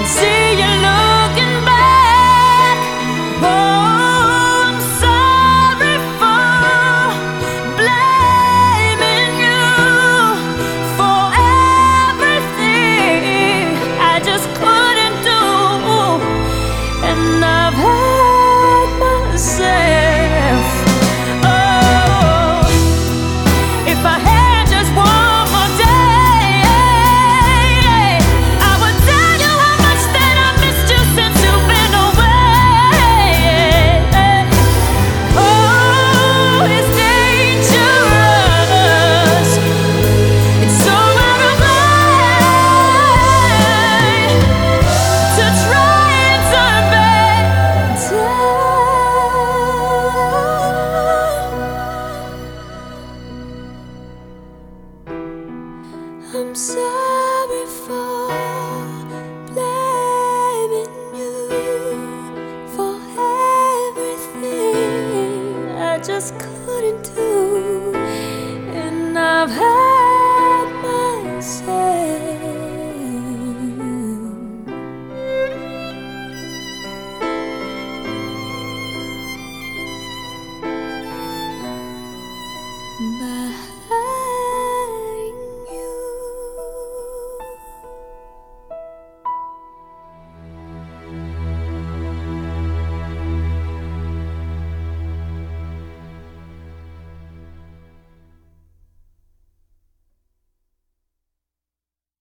and see. for blaming you for everything I just couldn't do, and I've had.